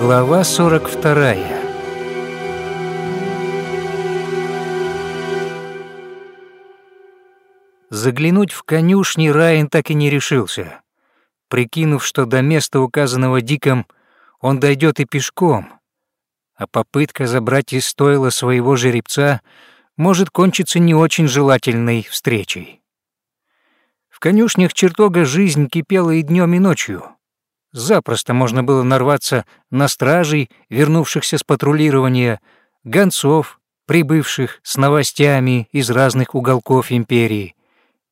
Глава 42 Заглянуть в конюшни Райан так и не решился, прикинув, что до места, указанного Диком, он дойдет и пешком, а попытка забрать из стойла своего жеребца может кончиться не очень желательной встречей. В конюшнях чертога жизнь кипела и днем, и ночью — Запросто можно было нарваться на стражей, вернувшихся с патрулирования, гонцов, прибывших с новостями из разных уголков империи,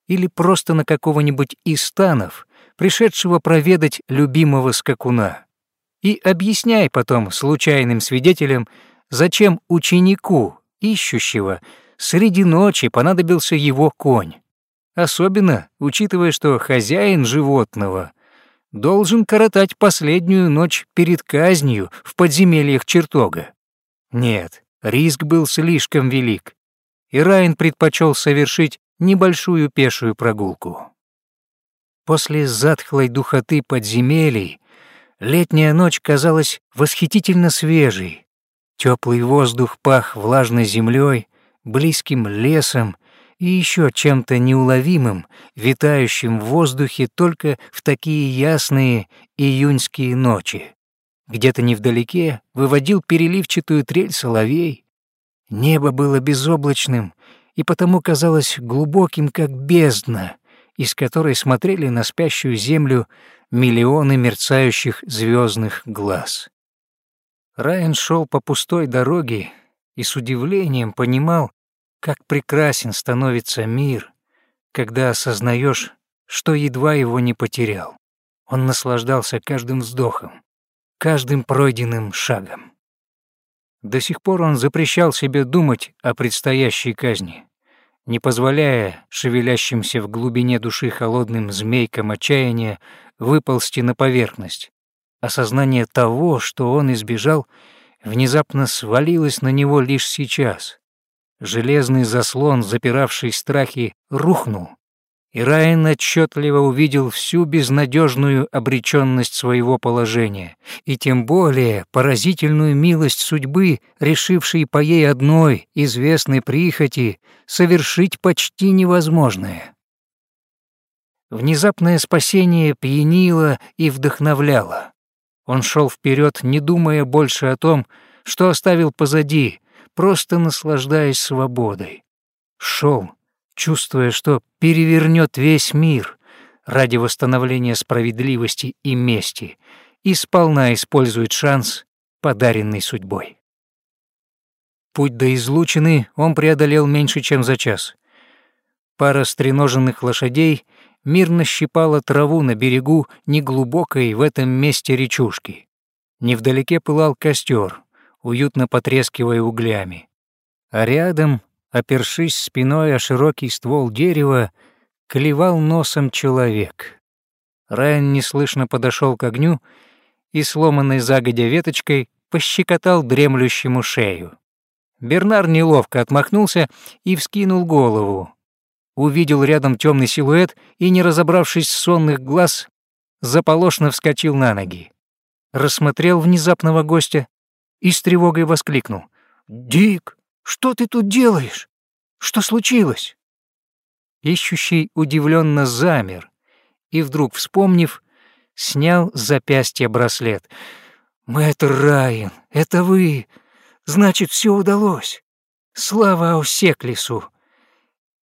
или просто на какого-нибудь из станов, пришедшего проведать любимого скакуна. И объясняй потом случайным свидетелям, зачем ученику, ищущего, среди ночи понадобился его конь. Особенно, учитывая, что хозяин животного — должен коротать последнюю ночь перед казнью в подземельях чертога. Нет, риск был слишком велик, и Райан предпочел совершить небольшую пешую прогулку. После затхлой духоты подземелий летняя ночь казалась восхитительно свежей. Теплый воздух пах влажной землей, близким лесом и еще чем-то неуловимым, витающим в воздухе только в такие ясные июньские ночи. Где-то невдалеке выводил переливчатую трель соловей. Небо было безоблачным и потому казалось глубоким, как бездна, из которой смотрели на спящую землю миллионы мерцающих звездных глаз. Райан шел по пустой дороге и с удивлением понимал, как прекрасен становится мир, когда осознаешь, что едва его не потерял. Он наслаждался каждым вздохом, каждым пройденным шагом. До сих пор он запрещал себе думать о предстоящей казни, не позволяя шевелящимся в глубине души холодным змейкам отчаяния выползти на поверхность. Осознание того, что он избежал, внезапно свалилось на него лишь сейчас, Железный заслон, запиравший страхи, рухнул, и Райан отчетливо увидел всю безнадежную обреченность своего положения, и тем более поразительную милость судьбы, решившей по ей одной известной прихоти совершить почти невозможное. Внезапное спасение пьянило и вдохновляло. Он шел вперед, не думая больше о том, что оставил позади, просто наслаждаясь свободой. Шел, чувствуя, что перевернет весь мир ради восстановления справедливости и мести, и сполна использует шанс, подаренный судьбой. Путь до излучины он преодолел меньше, чем за час. Пара стреноженных лошадей мирно щипала траву на берегу неглубокой в этом месте речушки. Невдалеке пылал костер, уютно потрескивая углями. А рядом, опершись спиной о широкий ствол дерева, клевал носом человек. Райан неслышно подошел к огню и, сломанной загодя веточкой, пощекотал дремлющему шею. Бернар неловко отмахнулся и вскинул голову. Увидел рядом темный силуэт и, не разобравшись с сонных глаз, заполошно вскочил на ноги. Рассмотрел внезапного гостя, и с тревогой воскликнул. «Дик, что ты тут делаешь? Что случилось?» Ищущий удивленно замер и, вдруг вспомнив, снял с запястья браслет. «Мэтр Райан, это вы! Значит, все удалось! Слава Аусеклису!»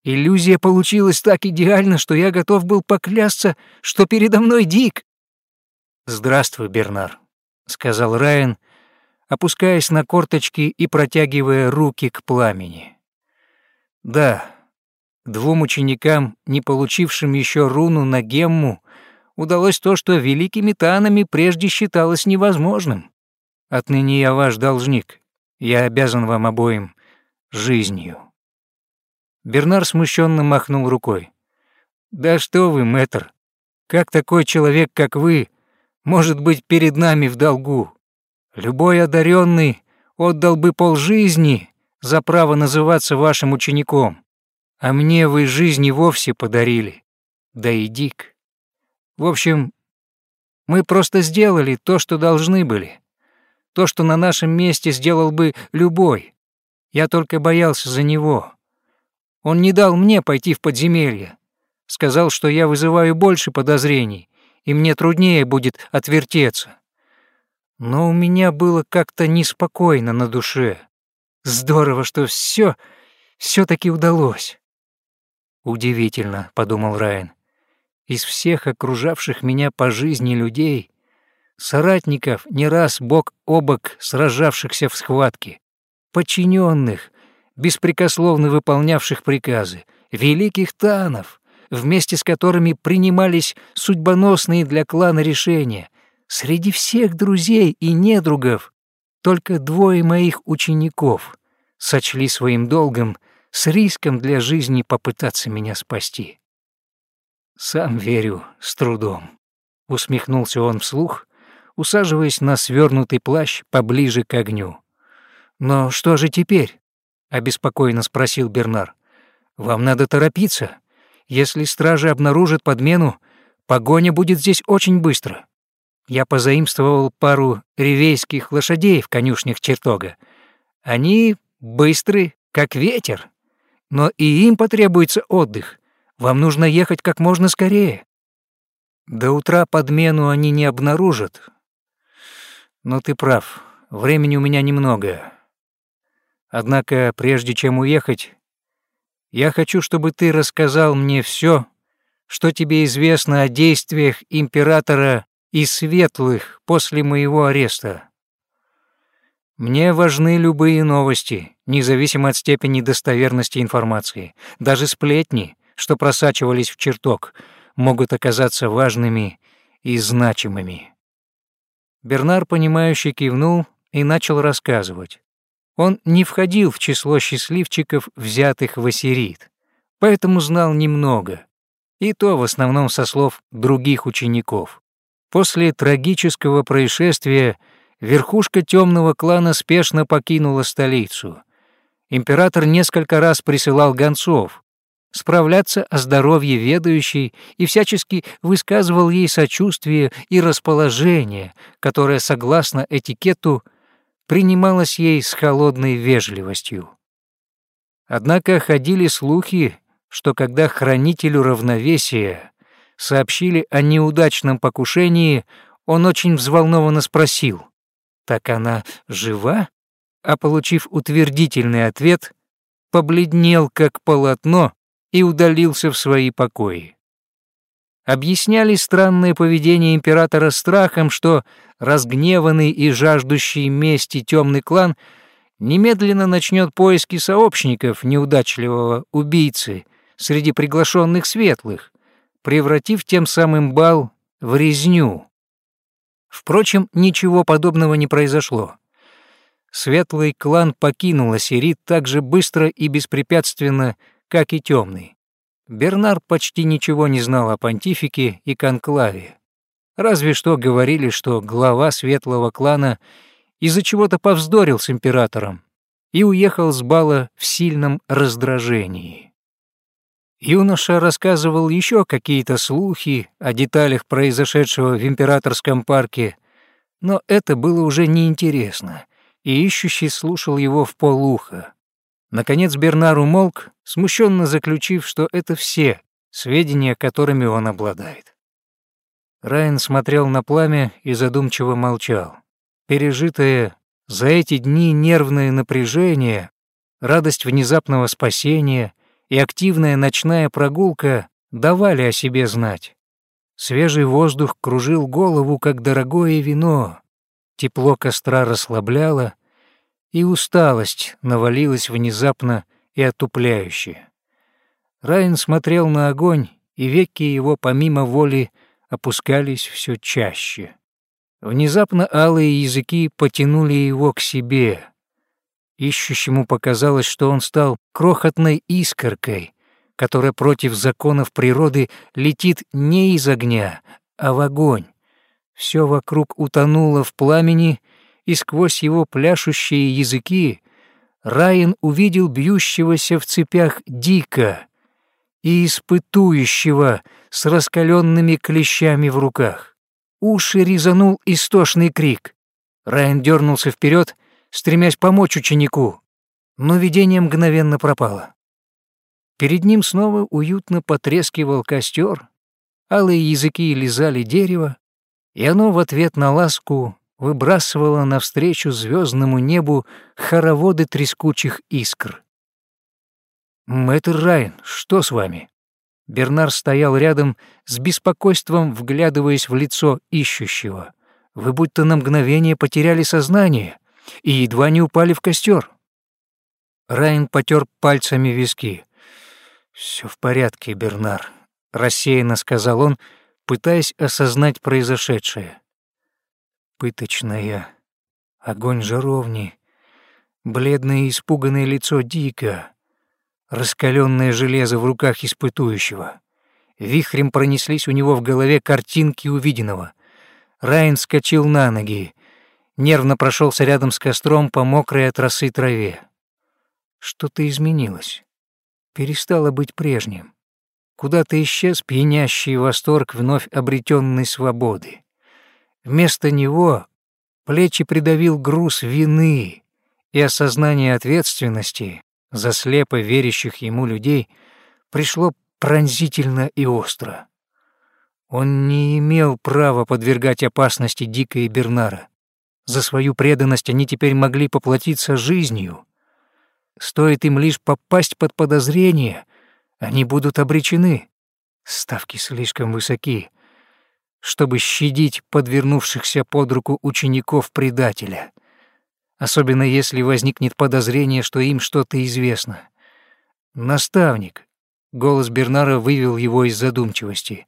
Иллюзия получилась так идеально, что я готов был поклясться, что передо мной Дик. «Здравствуй, Бернар», — сказал Райан, опускаясь на корточки и протягивая руки к пламени. Да, двум ученикам, не получившим еще руну на гемму, удалось то, что великими танами прежде считалось невозможным. Отныне я ваш должник. Я обязан вам обоим жизнью. Бернар смущенно махнул рукой. «Да что вы, мэтр! Как такой человек, как вы, может быть перед нами в долгу? Любой одаренный отдал бы полжизни за право называться вашим учеником, а мне вы жизни вовсе подарили. Да и дик. В общем, мы просто сделали то, что должны были. то, что на нашем месте сделал бы любой. Я только боялся за него. Он не дал мне пойти в подземелье. Сказал, что я вызываю больше подозрений, и мне труднее будет отвертеться. Но у меня было как-то неспокойно на душе. Здорово, что все все таки удалось. Удивительно, подумал Райан. Из всех окружавших меня по жизни людей, соратников, не раз бок о бок сражавшихся в схватке, подчиненных, беспрекословно выполнявших приказы, великих танов, вместе с которыми принимались судьбоносные для клана решения. Среди всех друзей и недругов только двое моих учеников сочли своим долгом с риском для жизни попытаться меня спасти. «Сам верю с трудом», — усмехнулся он вслух, усаживаясь на свернутый плащ поближе к огню. «Но что же теперь?» — обеспокоенно спросил Бернар. «Вам надо торопиться. Если стражи обнаружат подмену, погоня будет здесь очень быстро. Я позаимствовал пару ревейских лошадей в конюшнях чертога. Они быстры, как ветер. Но и им потребуется отдых. Вам нужно ехать как можно скорее. До утра подмену они не обнаружат. Но ты прав, времени у меня немного. Однако, прежде чем уехать, я хочу, чтобы ты рассказал мне все, что тебе известно о действиях императора и светлых после моего ареста. Мне важны любые новости, независимо от степени достоверности информации. Даже сплетни, что просачивались в чертог, могут оказаться важными и значимыми. Бернар, понимающе кивнул и начал рассказывать. Он не входил в число счастливчиков, взятых в Ассирит, поэтому знал немного, и то в основном со слов других учеников. После трагического происшествия верхушка темного клана спешно покинула столицу. Император несколько раз присылал гонцов, справляться о здоровье ведающей и всячески высказывал ей сочувствие и расположение, которое, согласно этикету, принималось ей с холодной вежливостью. Однако ходили слухи, что когда хранителю равновесия сообщили о неудачном покушении, он очень взволнованно спросил, «Так она жива?» А получив утвердительный ответ, побледнел как полотно и удалился в свои покои объясняли странное поведение императора страхом, что разгневанный и жаждущий мести темный клан немедленно начнет поиски сообщников неудачливого убийцы среди приглашенных светлых, превратив тем самым бал в резню. Впрочем, ничего подобного не произошло. Светлый клан покинул Ассирит так же быстро и беспрепятственно, как и темный. Бернар почти ничего не знал о понтифике и конклаве. Разве что говорили, что глава светлого клана из-за чего-то повздорил с императором и уехал с бала в сильном раздражении. Юноша рассказывал еще какие-то слухи о деталях произошедшего в императорском парке, но это было уже неинтересно, и ищущий слушал его в полуха. Наконец Бернар умолк, смущенно заключив, что это все сведения, которыми он обладает. Райан смотрел на пламя и задумчиво молчал. Пережитое за эти дни нервное напряжение, радость внезапного спасения и активная ночная прогулка давали о себе знать. Свежий воздух кружил голову, как дорогое вино, тепло костра расслабляло, и усталость навалилась внезапно и отупляюще. Райан смотрел на огонь, и веки его помимо воли опускались все чаще. Внезапно алые языки потянули его к себе. Ищущему показалось, что он стал крохотной искоркой, которая против законов природы летит не из огня, а в огонь. Все вокруг утонуло в пламени, и сквозь его пляшущие языки Райан увидел бьющегося в цепях Дика и испытующего с раскаленными клещами в руках. Уши резанул истошный крик. Райан дернулся вперед, стремясь помочь ученику, но видение мгновенно пропало. Перед ним снова уютно потрескивал костер, алые языки лизали дерево, и оно в ответ на ласку выбрасывало навстречу звездному небу хороводы трескучих искр. «Мэтр Райан, что с вами?» Бернар стоял рядом с беспокойством, вглядываясь в лицо ищущего. «Вы будто на мгновение потеряли сознание и едва не упали в костер. Райан потер пальцами виски. Все в порядке, Бернар», — рассеянно сказал он, пытаясь осознать произошедшее. Пыточная, огонь жаровни, бледное и испуганное лицо Дика, раскаленное железо в руках испытующего. Вихрем пронеслись у него в голове картинки увиденного. Райан скочил на ноги, нервно прошелся рядом с костром по мокрой от росы траве. Что-то изменилось, перестало быть прежним. Куда-то исчез пьянящий восторг вновь обретенной свободы. Вместо него плечи придавил груз вины, и осознание ответственности за слепо верящих ему людей пришло пронзительно и остро. Он не имел права подвергать опасности Дика и Бернара. За свою преданность они теперь могли поплатиться жизнью. Стоит им лишь попасть под подозрение, они будут обречены. Ставки слишком высоки, чтобы щадить подвернувшихся под руку учеников предателя — особенно если возникнет подозрение, что им что-то известно. «Наставник», — голос Бернара вывел его из задумчивости,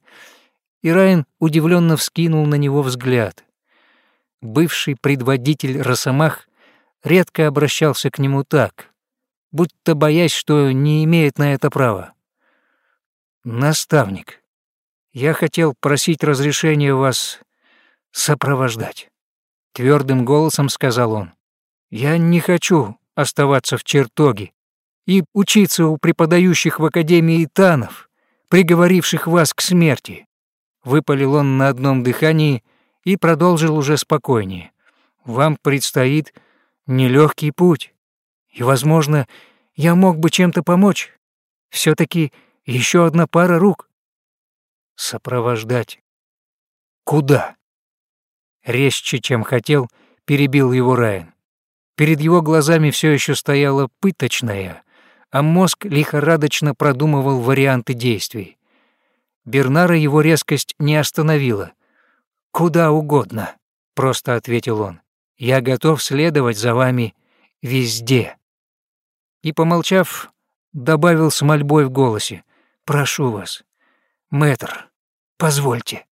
и Райан удивленно вскинул на него взгляд. Бывший предводитель Росомах редко обращался к нему так, будто боясь, что не имеет на это права. «Наставник, я хотел просить разрешения вас сопровождать», — твердым голосом сказал он. Я не хочу оставаться в чертоге и учиться у преподающих в Академии Танов, приговоривших вас к смерти. Выпалил он на одном дыхании и продолжил уже спокойнее. Вам предстоит нелегкий путь, и, возможно, я мог бы чем-то помочь. все таки еще одна пара рук. Сопровождать. Куда? Резче, чем хотел, перебил его Райан. Перед его глазами все еще стояла пыточная, а мозг лихорадочно продумывал варианты действий. Бернара его резкость не остановила. «Куда угодно», — просто ответил он. «Я готов следовать за вами везде». И, помолчав, добавил с мольбой в голосе. «Прошу вас, мэтр, позвольте».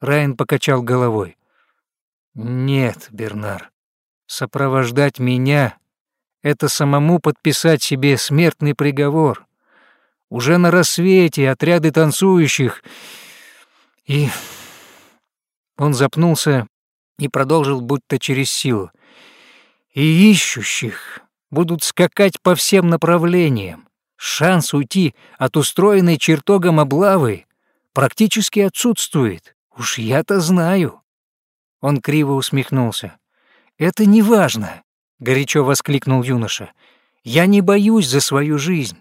Райан покачал головой. «Нет, Бернар, Сопровождать меня — это самому подписать себе смертный приговор. Уже на рассвете отряды танцующих и... Он запнулся и продолжил будто через силу. И ищущих будут скакать по всем направлениям. Шанс уйти от устроенной чертогом облавы практически отсутствует. Уж я-то знаю. Он криво усмехнулся. «Это не важно», — горячо воскликнул юноша. «Я не боюсь за свою жизнь,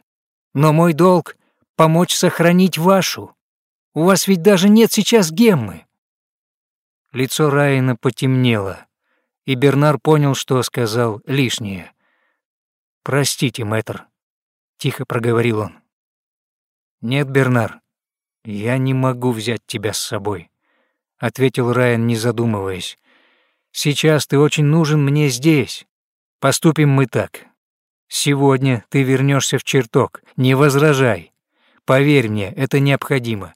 но мой долг — помочь сохранить вашу. У вас ведь даже нет сейчас геммы». Лицо Райана потемнело, и Бернар понял, что сказал лишнее. «Простите, мэтр», — тихо проговорил он. «Нет, Бернар, я не могу взять тебя с собой», — ответил Райан, не задумываясь. Сейчас ты очень нужен мне здесь. Поступим мы так. Сегодня ты вернешься в чертог, не возражай. Поверь мне, это необходимо.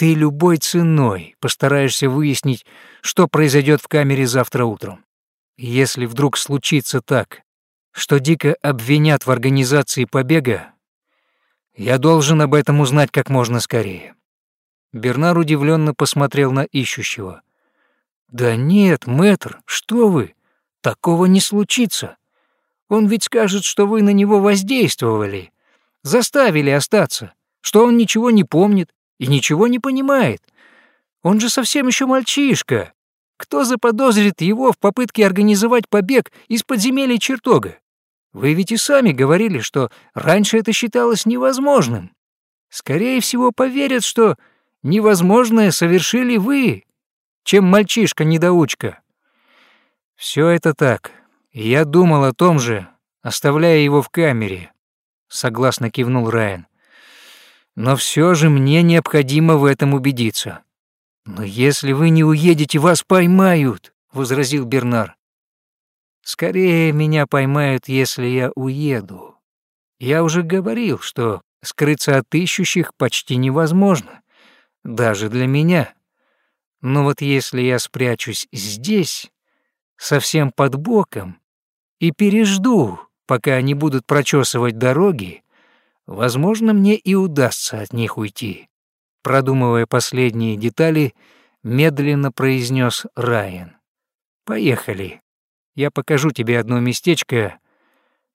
Ты любой ценой постараешься выяснить, что произойдет в камере завтра утром. Если вдруг случится так, что Дика обвинят в организации побега, я должен об этом узнать как можно скорее. Бернар удивленно посмотрел на ищущего. «Да нет, мэтр, что вы? Такого не случится. Он ведь скажет, что вы на него воздействовали, заставили остаться, что он ничего не помнит и ничего не понимает. Он же совсем еще мальчишка. Кто заподозрит его в попытке организовать побег из подземелья чертога? Вы ведь и сами говорили, что раньше это считалось невозможным. Скорее всего, поверят, что невозможное совершили вы, чем мальчишка-недоучка. Все это так. Я думал о том же, оставляя его в камере. Согласно кивнул Райан. Но все же мне необходимо в этом убедиться. «Но если вы не уедете, вас поймают», — возразил Бернар. «Скорее меня поймают, если я уеду. Я уже говорил, что скрыться от ищущих почти невозможно, даже для меня. Но вот если я спрячусь здесь, совсем под боком, и пережду, пока они будут прочесывать дороги, возможно, мне и удастся от них уйти продумывая последние детали, медленно произнес Райан. «Поехали. Я покажу тебе одно местечко,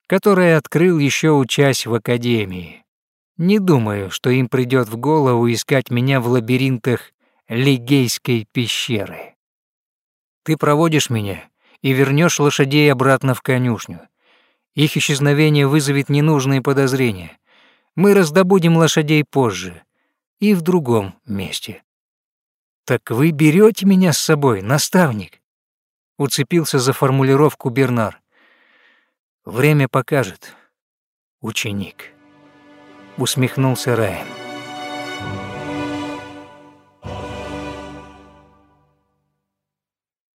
которое открыл еще учась в академии. Не думаю, что им придет в голову искать меня в лабиринтах Лигейской пещеры. Ты проводишь меня и вернешь лошадей обратно в конюшню. Их исчезновение вызовет ненужные подозрения. Мы раздобудем лошадей позже, и в другом месте. «Так вы берете меня с собой, наставник?» Уцепился за формулировку Бернар. «Время покажет, ученик», — усмехнулся Райан.